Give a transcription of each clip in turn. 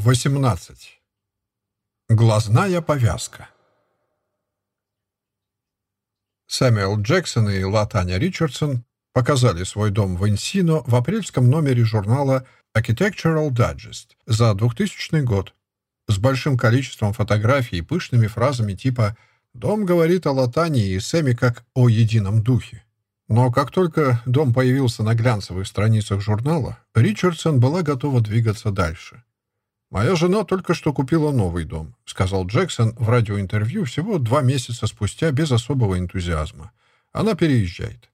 18. Глазная повязка. Сэмюэл Джексон и Латаня Ричардсон показали свой дом в Энсино в апрельском номере журнала Architectural Digest за 2000 год с большим количеством фотографий и пышными фразами типа «Дом говорит о Латане и Сэме как о едином духе». Но как только дом появился на глянцевых страницах журнала, Ричардсон была готова двигаться дальше. «Моя жена только что купила новый дом», — сказал Джексон в радиоинтервью всего два месяца спустя без особого энтузиазма. «Она переезжает».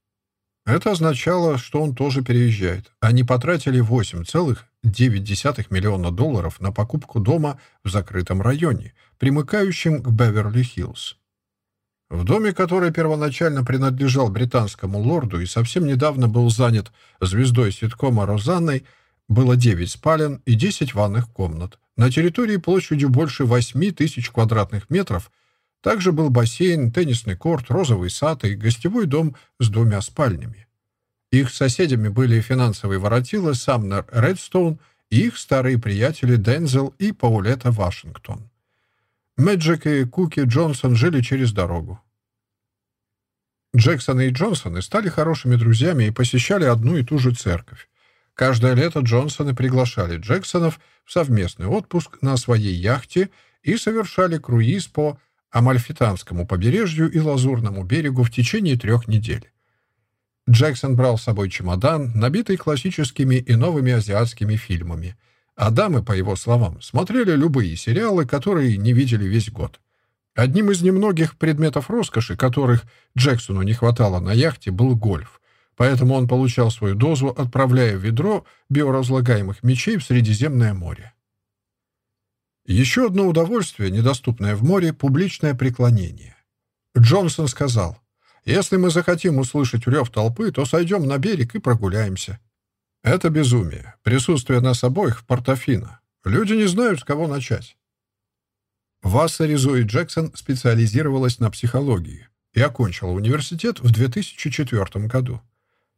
Это означало, что он тоже переезжает. Они потратили 8,9 миллиона долларов на покупку дома в закрытом районе, примыкающем к Беверли-Хиллз. В доме, который первоначально принадлежал британскому лорду и совсем недавно был занят звездой ситкома Розанной, было 9 спален и 10 ванных комнат. На территории площадью больше 8 тысяч квадратных метров – также был бассейн, теннисный корт, розовый сад и гостевой дом с двумя спальнями. Их соседями были финансовые воротилы Самнер Редстоун и их старые приятели Дензел и Паулета Вашингтон. Мэджик и Куки Джонсон жили через дорогу. Джексоны и Джонсоны стали хорошими друзьями и посещали одну и ту же церковь. Каждое лето Джонсоны приглашали Джексонов в совместный отпуск на своей яхте и совершали круиз по Амальфитанскому побережью и Лазурному берегу в течение трех недель. Джексон брал с собой чемодан, набитый классическими и новыми азиатскими фильмами, а дамы, по его словам, смотрели любые сериалы, которые не видели весь год. Одним из немногих предметов роскоши, которых Джексону не хватало на яхте, был гольф, поэтому он получал свою дозу, отправляя в ведро биоразлагаемых мечей в Средиземное море. Еще одно удовольствие, недоступное в море, — публичное преклонение. Джонсон сказал, «Если мы захотим услышать рев толпы, то сойдем на берег и прогуляемся». Это безумие. Присутствие нас обоих в Портофино. Люди не знают, с кого начать. Васса Ризо Джексон специализировалась на психологии и окончила университет в 2004 году.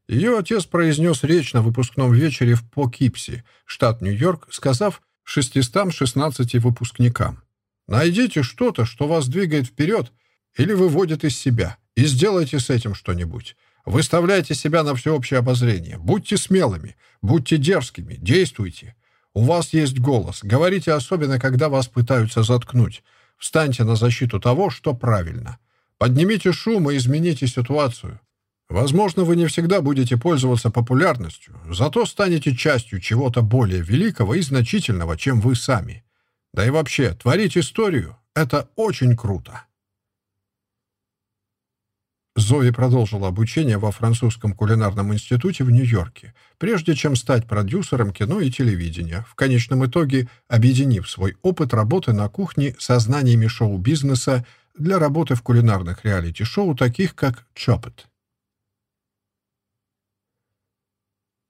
Ее отец произнес речь на выпускном вечере в Покипси, штат Нью-Йорк, сказав, 616 выпускникам. Найдите что-то, что вас двигает вперед или выводит из себя, и сделайте с этим что-нибудь. Выставляйте себя на всеобщее обозрение. Будьте смелыми, будьте дерзкими, действуйте. У вас есть голос. Говорите особенно, когда вас пытаются заткнуть. Встаньте на защиту того, что правильно. Поднимите шум и измените ситуацию. Возможно, вы не всегда будете пользоваться популярностью, зато станете частью чего-то более великого и значительного, чем вы сами. Да и вообще, творить историю — это очень круто. Зои продолжила обучение во французском кулинарном институте в Нью-Йорке, прежде чем стать продюсером кино и телевидения, в конечном итоге объединив свой опыт работы на кухне со знаниями шоу-бизнеса для работы в кулинарных реалити-шоу, таких как «Chop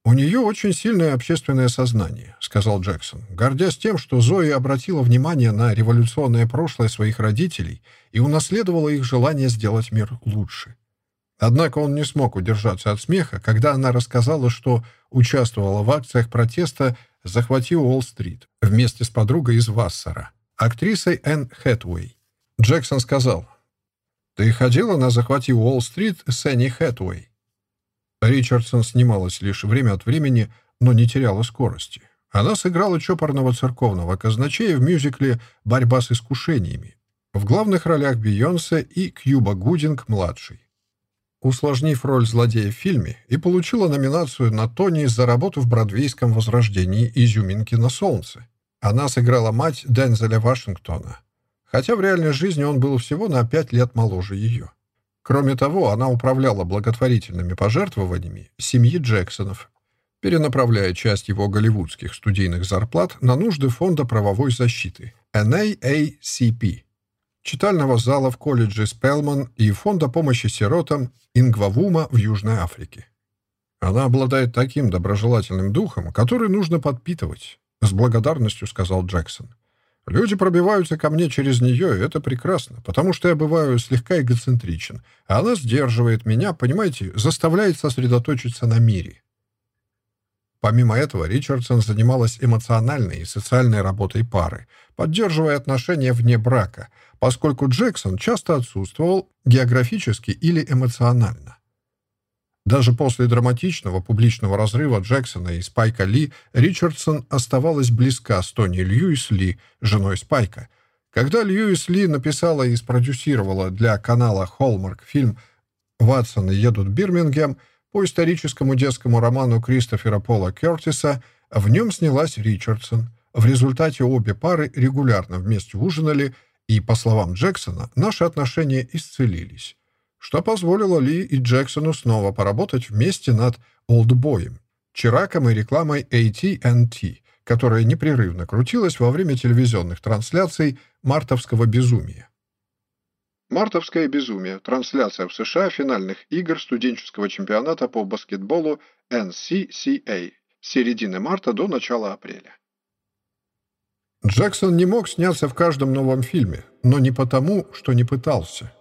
«У нее очень сильное общественное сознание», — сказал Джексон, гордясь тем, что Зои обратила внимание на революционное прошлое своих родителей и унаследовала их желание сделать мир лучше. Однако он не смог удержаться от смеха, когда она рассказала, что участвовала в акциях протеста «Захвати Уолл-стрит» вместе с подругой из Вассера, актрисой Энн Хэтуэй. Джексон сказал, «Ты ходила на «Захвати Уолл-стрит» с Энни Хэтуэй?» Ричардсон снималась лишь время от времени, но не теряла скорости. Она сыграла чопорного церковного казначея в мюзикле «Борьба с искушениями». В главных ролях Бейонсе и Кьюба Гудинг-младший. Усложнив роль злодея в фильме, и получила номинацию на Тони за работу в бродвейском возрождении «Изюминки на солнце». Она сыграла мать Дензеля Вашингтона, хотя в реальной жизни он был всего на пять лет моложе ее. Кроме того, она управляла благотворительными пожертвованиями семьи Джексонов, перенаправляя часть его голливудских студийных зарплат на нужды Фонда правовой защиты NAACP, читального зала в колледже Спелман и Фонда помощи сиротам Ингвавума в Южной Африке. Она обладает таким доброжелательным духом, который нужно подпитывать, с благодарностью сказал Джексон. Люди пробиваются ко мне через нее, и это прекрасно, потому что я бываю слегка эгоцентричен, а она сдерживает меня, понимаете, заставляет сосредоточиться на мире. Помимо этого, Ричардсон занималась эмоциональной и социальной работой пары, поддерживая отношения вне брака, поскольку Джексон часто отсутствовал географически или эмоционально. Даже после драматичного публичного разрыва Джексона и Спайка Ли Ричардсон оставалась близка с Тони Льюис Ли, женой Спайка. Когда Льюис Ли написала и спродюсировала для канала Hallmark фильм «Ватсон едут в Бирмингем», по историческому детскому роману Кристофера Пола Кертиса, в нем снялась Ричардсон. В результате обе пары регулярно вместе ужинали, и, по словам Джексона, наши отношения исцелились что позволило Ли и Джексону снова поработать вместе над «Олдбоем», чираком и рекламой AT&T, которая непрерывно крутилась во время телевизионных трансляций «Мартовского безумия». «Мартовское безумие» — трансляция в США финальных игр студенческого чемпионата по баскетболу NCCA с середины марта до начала апреля. Джексон не мог сняться в каждом новом фильме, но не потому, что не пытался.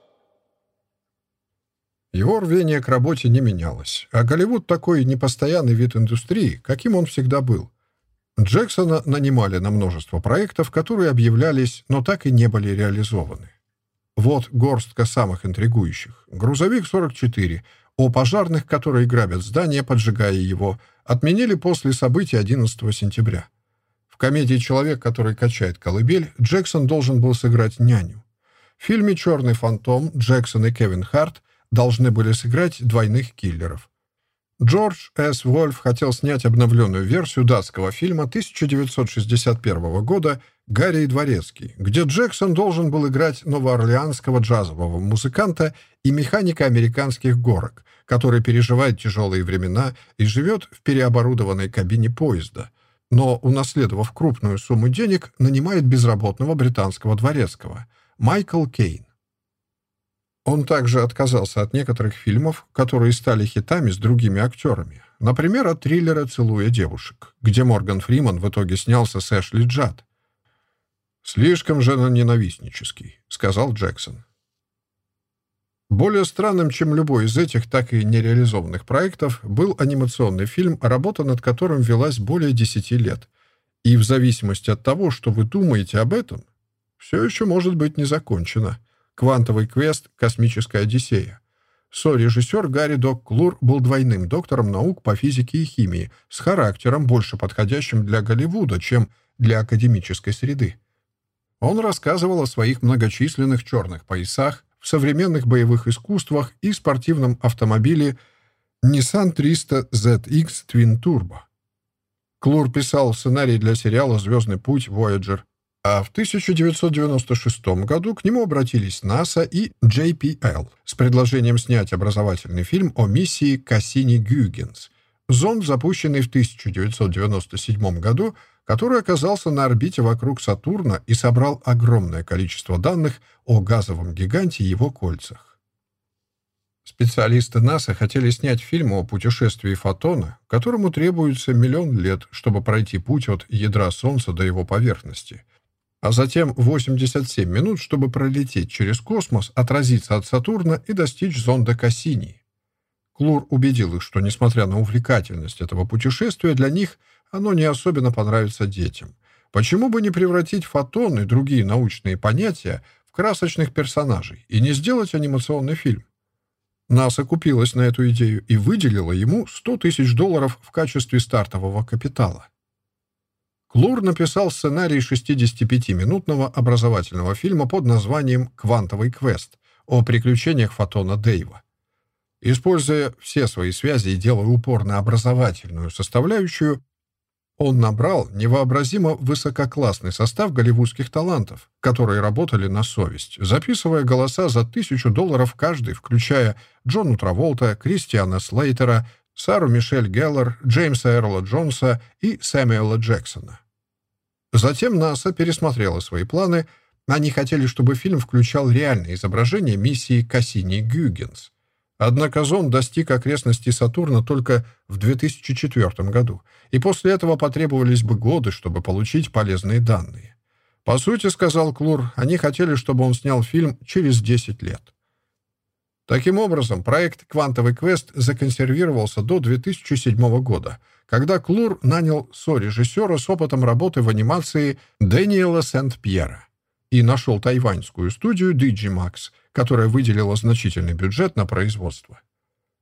Его рвение к работе не менялось, а Голливуд такой непостоянный вид индустрии, каким он всегда был. Джексона нанимали на множество проектов, которые объявлялись, но так и не были реализованы. Вот горстка самых интригующих. «Грузовик-44», о пожарных, которые грабят здание, поджигая его, отменили после событий 11 сентября. В комедии «Человек, который качает колыбель» Джексон должен был сыграть няню. В фильме «Черный фантом» Джексон и Кевин Харт должны были сыграть двойных киллеров. Джордж С. Вольф хотел снять обновленную версию датского фильма 1961 года «Гарри и Дворецкий», где Джексон должен был играть новоорлеанского джазового музыканта и механика американских горок, который переживает тяжелые времена и живет в переоборудованной кабине поезда, но, унаследовав крупную сумму денег, нанимает безработного британского дворецкого Майкл Кейн. Он также отказался от некоторых фильмов, которые стали хитами с другими актерами. Например, от триллера «Целуя девушек», где Морган Фриман в итоге снялся с Эшли Джад. «Слишком же ненавистнический», — сказал Джексон. Более странным, чем любой из этих так и нереализованных проектов, был анимационный фильм, работа над которым велась более десяти лет. И в зависимости от того, что вы думаете об этом, все еще может быть не закончено. «Квантовый квест. Космическая Одиссея». Со-режиссер Гарри Док Клур был двойным доктором наук по физике и химии с характером, больше подходящим для Голливуда, чем для академической среды. Он рассказывал о своих многочисленных черных поясах, в современных боевых искусствах и спортивном автомобиле Nissan 300 ZX Twin Turbo. Клур писал сценарий для сериала «Звездный путь. Voyager», а в 1996 году к нему обратились НАСА и JPL с предложением снять образовательный фильм о миссии Кассини-Гюгенс. Зонд, запущенный в 1997 году, который оказался на орбите вокруг Сатурна и собрал огромное количество данных о газовом гиганте и его кольцах. Специалисты НАСА хотели снять фильм о путешествии фотона, которому требуется миллион лет, чтобы пройти путь от ядра Солнца до его поверхности — а затем 87 минут, чтобы пролететь через космос, отразиться от Сатурна и достичь зонда Кассини. Клур убедил их, что, несмотря на увлекательность этого путешествия, для них оно не особенно понравится детям. Почему бы не превратить фотон и другие научные понятия в красочных персонажей и не сделать анимационный фильм? НАСА купилась на эту идею и выделила ему 100 тысяч долларов в качестве стартового капитала. Клур написал сценарий 65-минутного образовательного фильма под названием «Квантовый квест» о приключениях фотона Дэйва. Используя все свои связи и делая упор на образовательную составляющую, он набрал невообразимо высококлассный состав голливудских талантов, которые работали на совесть, записывая голоса за тысячу долларов каждый, включая Джона Траволта, Кристиана Слейтера, Сару Мишель Геллер, Джеймса Эрла Джонса и Сэмюэла Джексона. Затем НАСА пересмотрела свои планы. Они хотели, чтобы фильм включал реальное изображение миссии Кассини-Гюгенс. Однако зонд достиг окрестностей Сатурна только в 2004 году, и после этого потребовались бы годы, чтобы получить полезные данные. По сути, сказал Клур, они хотели, чтобы он снял фильм через 10 лет. Таким образом, проект «Квантовый квест» законсервировался до 2007 года, когда Клур нанял со-режиссера с опытом работы в анимации Дэниела Сент-Пьера и нашел тайваньскую студию Digimax, которая выделила значительный бюджет на производство.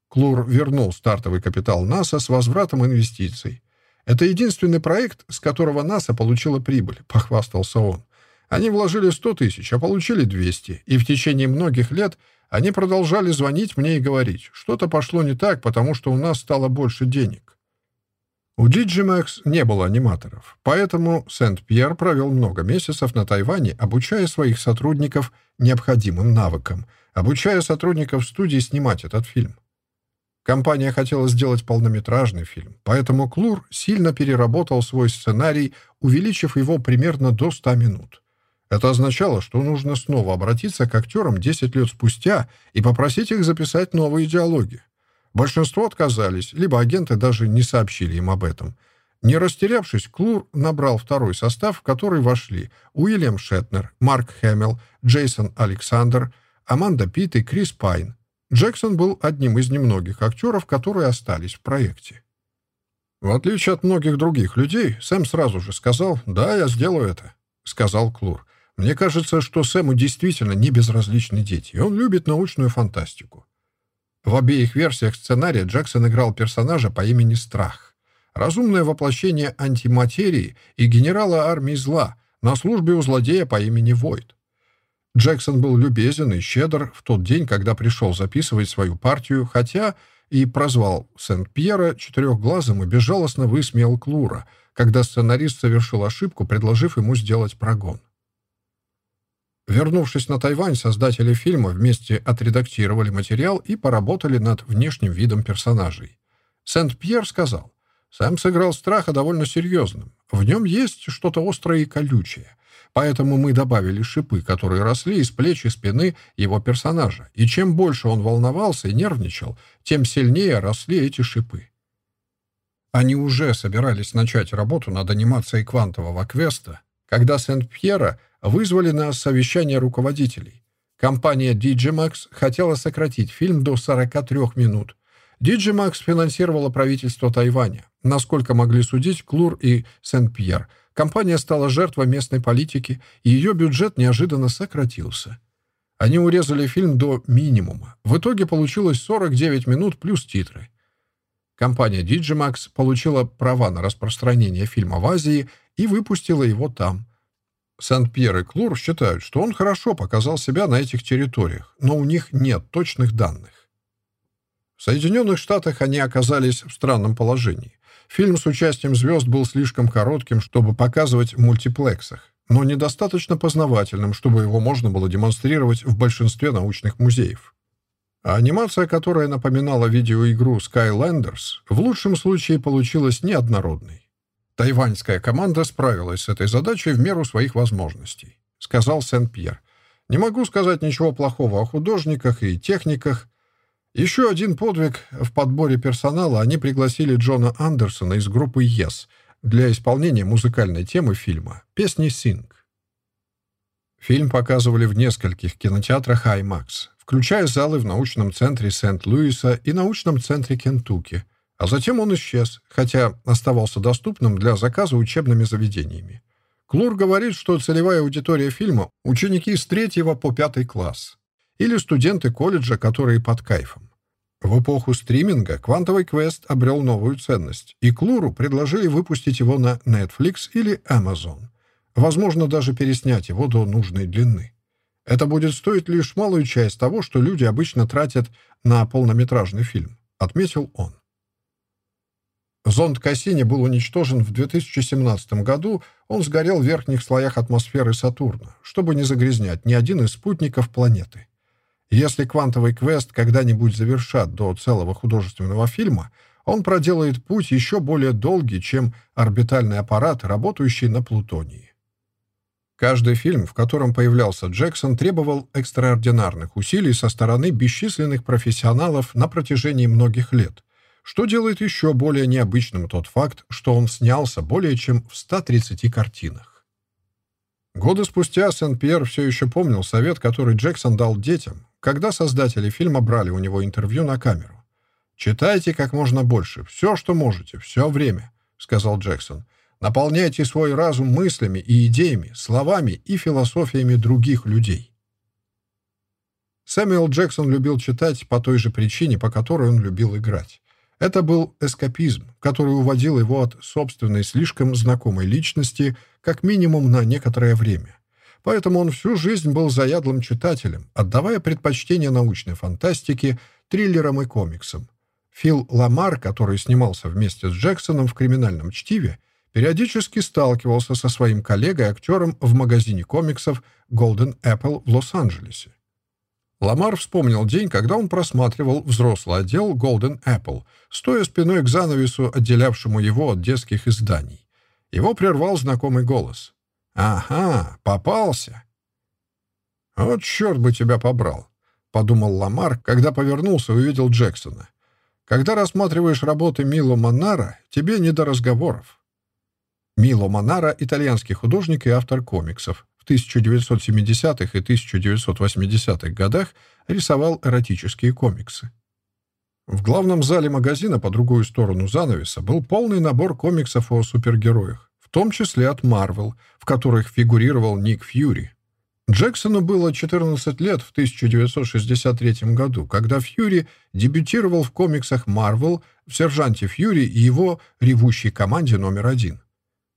Клур вернул стартовый капитал НАСА с возвратом инвестиций. «Это единственный проект, с которого НАСА получила прибыль», — похвастался он. «Они вложили 100 тысяч, а получили 200, и в течение многих лет — они продолжали звонить мне и говорить, что-то пошло не так, потому что у нас стало больше денег. У Digimax не было аниматоров, поэтому Сент-Пьер провел много месяцев на Тайване, обучая своих сотрудников необходимым навыкам, обучая сотрудников студии снимать этот фильм. Компания хотела сделать полнометражный фильм, поэтому Клур сильно переработал свой сценарий, увеличив его примерно до 100 минут. Это означало, что нужно снова обратиться к актерам 10 лет спустя и попросить их записать новые диалоги. Большинство отказались, либо агенты даже не сообщили им об этом. Не растерявшись, Клур набрал второй состав, в который вошли Уильям Шетнер, Марк Хэмилл, Джейсон Александр, Аманда Питт и Крис Пайн. Джексон был одним из немногих актеров, которые остались в проекте. В отличие от многих других людей, Сэм сразу же сказал «Да, я сделаю это», — сказал Клур. Мне кажется, что Сэму действительно не безразличны дети, и он любит научную фантастику. В обеих версиях сценария Джексон играл персонажа по имени Страх. Разумное воплощение антиматерии и генерала армии зла на службе у злодея по имени Войд. Джексон был любезен и щедр в тот день, когда пришел записывать свою партию, хотя и прозвал Сент-Пьера четырехглазым и безжалостно высмеял Клура, когда сценарист совершил ошибку, предложив ему сделать прогон. Вернувшись на Тайвань, создатели фильма вместе отредактировали материал и поработали над внешним видом персонажей. Сент-Пьер сказал, «Сэм сыграл страха довольно серьезным. В нем есть что-то острое и колючее. Поэтому мы добавили шипы, которые росли из плеч и спины его персонажа. И чем больше он волновался и нервничал, тем сильнее росли эти шипы. Они уже собирались начать работу над анимацией квантового квеста, когда Сент-Пьера вызвали на совещание руководителей. Компания Digimax хотела сократить фильм до 43 минут. Digimax финансировала правительство Тайваня. Насколько могли судить Клур и Сен-Пьер, компания стала жертвой местной политики, и ее бюджет неожиданно сократился. Они урезали фильм до минимума. В итоге получилось 49 минут плюс титры. Компания Digimax получила права на распространение фильма в Азии и выпустила его там. Сент-Пьер и Клур считают, что он хорошо показал себя на этих территориях, но у них нет точных данных. В Соединенных Штатах они оказались в странном положении. Фильм с участием звезд был слишком коротким, чтобы показывать в мультиплексах, но недостаточно познавательным, чтобы его можно было демонстрировать в большинстве научных музеев. А анимация, которая напоминала видеоигру Skylanders, в лучшем случае получилась неоднородной. Тайваньская команда справилась с этой задачей в меру своих возможностей, сказал Сен-Пьер. Не могу сказать ничего плохого о художниках и техниках. Еще один подвиг в подборе персонала они пригласили Джона Андерсона из группы Yes для исполнения музыкальной темы фильма «Песни Синг». Фильм показывали в нескольких кинотеатрах IMAX, включая залы в научном центре Сент-Луиса и научном центре Кентукки – а затем он исчез, хотя оставался доступным для заказа учебными заведениями. Клур говорит, что целевая аудитория фильма — ученики с третьего по пятый класс или студенты колледжа, которые под кайфом. В эпоху стриминга «Квантовый квест» обрел новую ценность, и Клуру предложили выпустить его на Netflix или Amazon. Возможно, даже переснять его до нужной длины. Это будет стоить лишь малую часть того, что люди обычно тратят на полнометражный фильм, отметил он. Зонд Кассини был уничтожен в 2017 году, он сгорел в верхних слоях атмосферы Сатурна, чтобы не загрязнять ни один из спутников планеты. Если квантовый квест когда-нибудь завершат до целого художественного фильма, он проделает путь еще более долгий, чем орбитальный аппарат, работающий на Плутонии. Каждый фильм, в котором появлялся Джексон, требовал экстраординарных усилий со стороны бесчисленных профессионалов на протяжении многих лет что делает еще более необычным тот факт, что он снялся более чем в 130 картинах. Годы спустя Сен-Пьер все еще помнил совет, который Джексон дал детям, когда создатели фильма брали у него интервью на камеру. «Читайте как можно больше, все, что можете, все время», — сказал Джексон. «Наполняйте свой разум мыслями и идеями, словами и философиями других людей». Сэмюэл Джексон любил читать по той же причине, по которой он любил играть. Это был эскапизм, который уводил его от собственной слишком знакомой личности как минимум на некоторое время. Поэтому он всю жизнь был заядлым читателем, отдавая предпочтение научной фантастике, триллерам и комиксам. Фил Ламар, который снимался вместе с Джексоном в «Криминальном чтиве», периодически сталкивался со своим коллегой-актером в магазине комиксов Golden Apple в Лос-Анджелесе. Ламар вспомнил день, когда он просматривал взрослый отдел Golden Apple, стоя спиной к занавесу, отделявшему его от детских изданий. Его прервал знакомый голос. «Ага, попался!» «Вот черт бы тебя побрал!» — подумал Ламар, когда повернулся и увидел Джексона. «Когда рассматриваешь работы Мило Монара, тебе не до разговоров». Мило Монара — итальянский художник и автор комиксов. В 1970-х и 1980-х годах рисовал эротические комиксы. В главном зале магазина по другую сторону занавеса был полный набор комиксов о супергероях, в том числе от Marvel, в которых фигурировал Ник Фьюри. Джексону было 14 лет в 1963 году, когда Фьюри дебютировал в комиксах Marvel в «Сержанте Фьюри» и его ревущей команде номер один.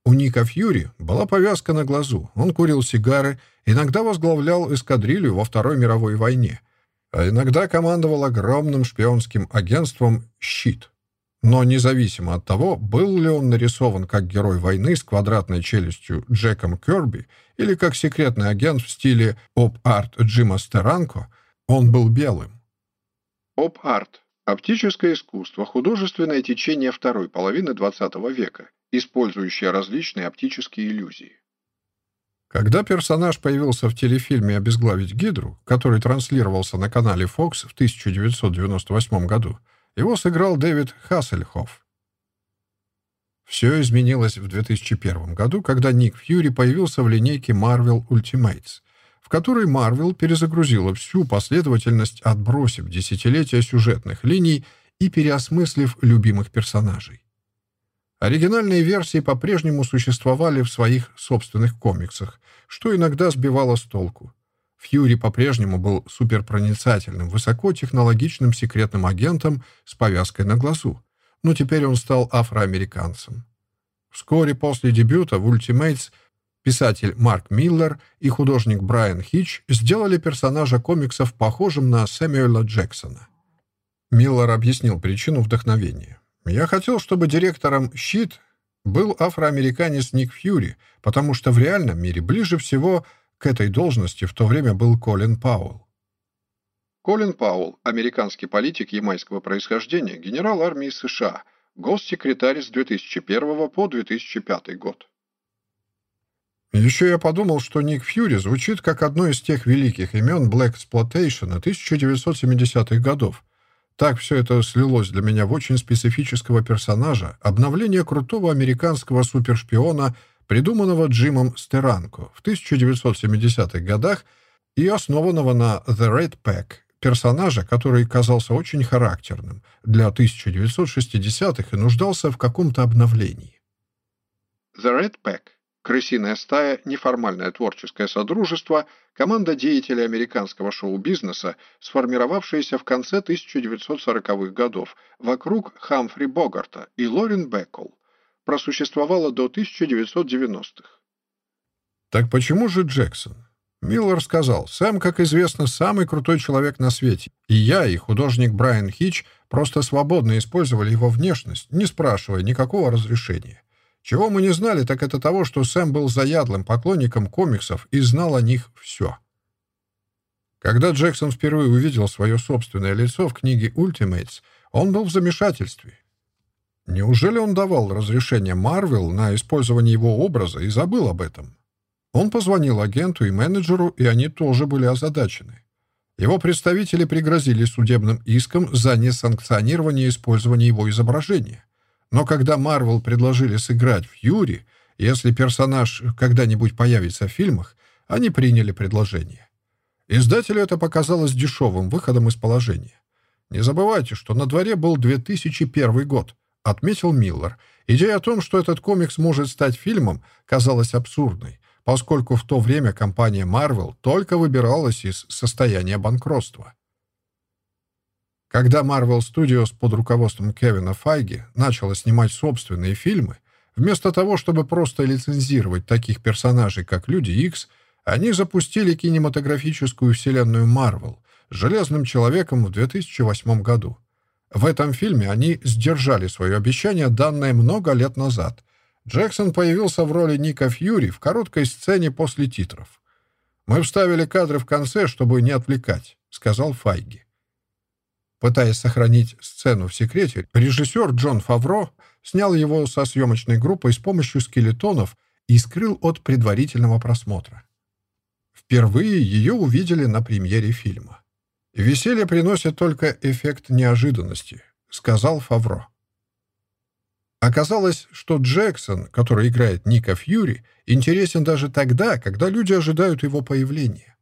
У Ника Фьюри была повязка на глазу, он курил сигары, иногда возглавлял эскадрилью во Второй мировой войне, а иногда командовал огромным шпионским агентством «Щит». Но независимо от того, был ли он нарисован как герой войны с квадратной челюстью Джеком Керби или как секретный агент в стиле оп-арт Джима Стеранко, он был белым. Оп-арт – оптическое искусство, художественное течение второй половины XX века, использующая различные оптические иллюзии. Когда персонаж появился в телефильме «Обезглавить Гидру», который транслировался на канале Fox в 1998 году, его сыграл Дэвид Хассельхофф. Все изменилось в 2001 году, когда Ник Фьюри появился в линейке Marvel Ultimates, в которой Marvel перезагрузила всю последовательность, отбросив десятилетия сюжетных линий и переосмыслив любимых персонажей. Оригинальные версии по-прежнему существовали в своих собственных комиксах, что иногда сбивало с толку. Фьюри по-прежнему был суперпроницательным, высокотехнологичным секретным агентом с повязкой на глазу, но теперь он стал афроамериканцем. Вскоре после дебюта в «Ультимейтс» писатель Марк Миллер и художник Брайан Хич сделали персонажа комиксов похожим на Сэмюэла Джексона. Миллер объяснил причину вдохновения. Я хотел, чтобы директором «Щит» был афроамериканец Ник Фьюри, потому что в реальном мире ближе всего к этой должности в то время был Колин Пауэлл. Колин Пауэлл, американский политик ямайского происхождения, генерал армии США, госсекретарь с 2001 по 2005 год. Еще я подумал, что Ник Фьюри звучит как одно из тех великих имен Black Exploitation 1970-х годов, так все это слилось для меня в очень специфического персонажа, обновление крутого американского супершпиона, придуманного Джимом Стеранко в 1970-х годах и основанного на The Red Pack, персонажа, который казался очень характерным для 1960-х и нуждался в каком-то обновлении. The Red Pack «Крысиная стая», неформальное творческое содружество, команда деятелей американского шоу-бизнеса, сформировавшаяся в конце 1940-х годов вокруг Хамфри Богарта и Лорен Беккл, просуществовала до 1990-х. Так почему же Джексон? Миллер сказал, «Сэм, как известно, самый крутой человек на свете, и я, и художник Брайан Хич просто свободно использовали его внешность, не спрашивая никакого разрешения. Чего мы не знали, так это того, что Сэм был заядлым поклонником комиксов и знал о них все. Когда Джексон впервые увидел свое собственное лицо в книге «Ультимейтс», он был в замешательстве. Неужели он давал разрешение Марвел на использование его образа и забыл об этом? Он позвонил агенту и менеджеру, и они тоже были озадачены. Его представители пригрозили судебным иском за несанкционирование использования его изображения. Но когда Марвел предложили сыграть Фьюри, Если персонаж когда-нибудь появится в фильмах, они приняли предложение. Издателю это показалось дешевым выходом из положения. «Не забывайте, что на дворе был 2001 год», — отметил Миллер. Идея о том, что этот комикс может стать фильмом, казалась абсурдной, поскольку в то время компания Marvel только выбиралась из состояния банкротства. Когда Marvel Studios под руководством Кевина Файги начала снимать собственные фильмы, вместо того, чтобы просто лицензировать таких персонажей, как Люди Икс, они запустили кинематографическую вселенную Marvel с Железным Человеком в 2008 году. В этом фильме они сдержали свое обещание, данное много лет назад. Джексон появился в роли Ника Фьюри в короткой сцене после титров. «Мы вставили кадры в конце, чтобы не отвлекать», — сказал Файги. Пытаясь сохранить сцену в секрете, режиссер Джон Фавро снял его со съемочной группой с помощью скелетонов и скрыл от предварительного просмотра. Впервые ее увидели на премьере фильма. «Веселье приносит только эффект неожиданности», — сказал Фавро. Оказалось, что Джексон, который играет Ника Фьюри, интересен даже тогда, когда люди ожидают его появления.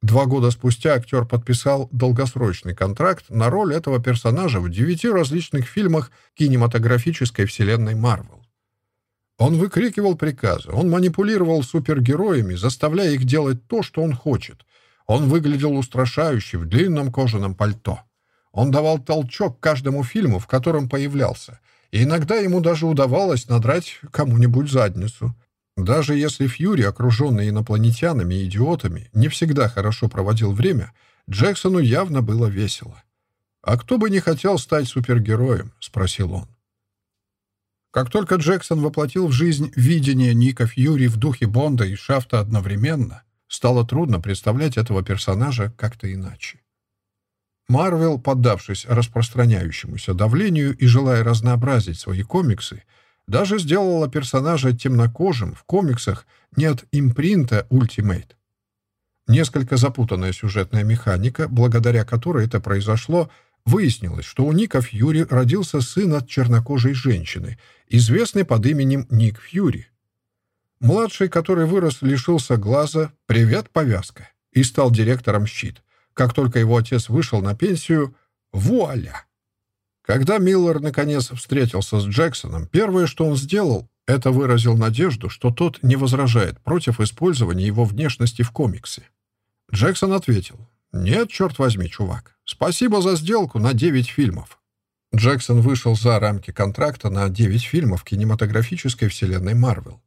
Два года спустя актер подписал долгосрочный контракт на роль этого персонажа в девяти различных фильмах кинематографической вселенной Марвел. Он выкрикивал приказы, он манипулировал супергероями, заставляя их делать то, что он хочет. Он выглядел устрашающе в длинном кожаном пальто. Он давал толчок каждому фильму, в котором появлялся, и иногда ему даже удавалось надрать кому-нибудь задницу. Даже если Фьюри, окруженный инопланетянами и идиотами, не всегда хорошо проводил время, Джексону явно было весело. «А кто бы не хотел стать супергероем?» — спросил он. Как только Джексон воплотил в жизнь видение Ника Фьюри в духе Бонда и Шафта одновременно, стало трудно представлять этого персонажа как-то иначе. Марвел, поддавшись распространяющемуся давлению и желая разнообразить свои комиксы, даже сделала персонажа темнокожим в комиксах не от импринта Ultimate. Несколько запутанная сюжетная механика, благодаря которой это произошло, выяснилось, что у Ника Фьюри родился сын от чернокожей женщины, известный под именем Ник Фьюри. Младший, который вырос, лишился глаза «Привет, повязка» и стал директором «Щит». Как только его отец вышел на пенсию, вуаля! Когда Миллер наконец встретился с Джексоном, первое, что он сделал, это выразил надежду, что тот не возражает против использования его внешности в комиксе. Джексон ответил, «Нет, черт возьми, чувак. Спасибо за сделку на 9 фильмов». Джексон вышел за рамки контракта на 9 фильмов кинематографической вселенной Марвел,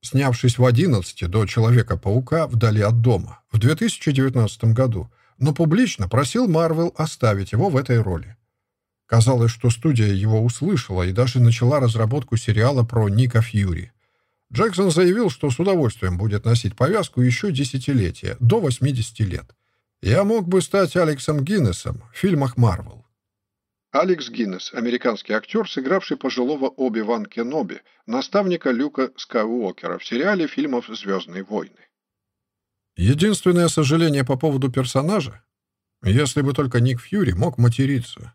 снявшись в 11 до «Человека-паука. Вдали от дома» в 2019 году, но публично просил Марвел оставить его в этой роли. Казалось, что студия его услышала и даже начала разработку сериала про Ника Фьюри. Джексон заявил, что с удовольствием будет носить повязку еще десятилетия, до 80 лет. «Я мог бы стать Алексом Гиннесом в фильмах Марвел». Алекс Гиннес, американский актер, сыгравший пожилого Оби-Ван Кеноби, наставника Люка Скайуокера в сериале фильмов «Звездные войны». Единственное сожаление по поводу персонажа? Если бы только Ник Фьюри мог материться.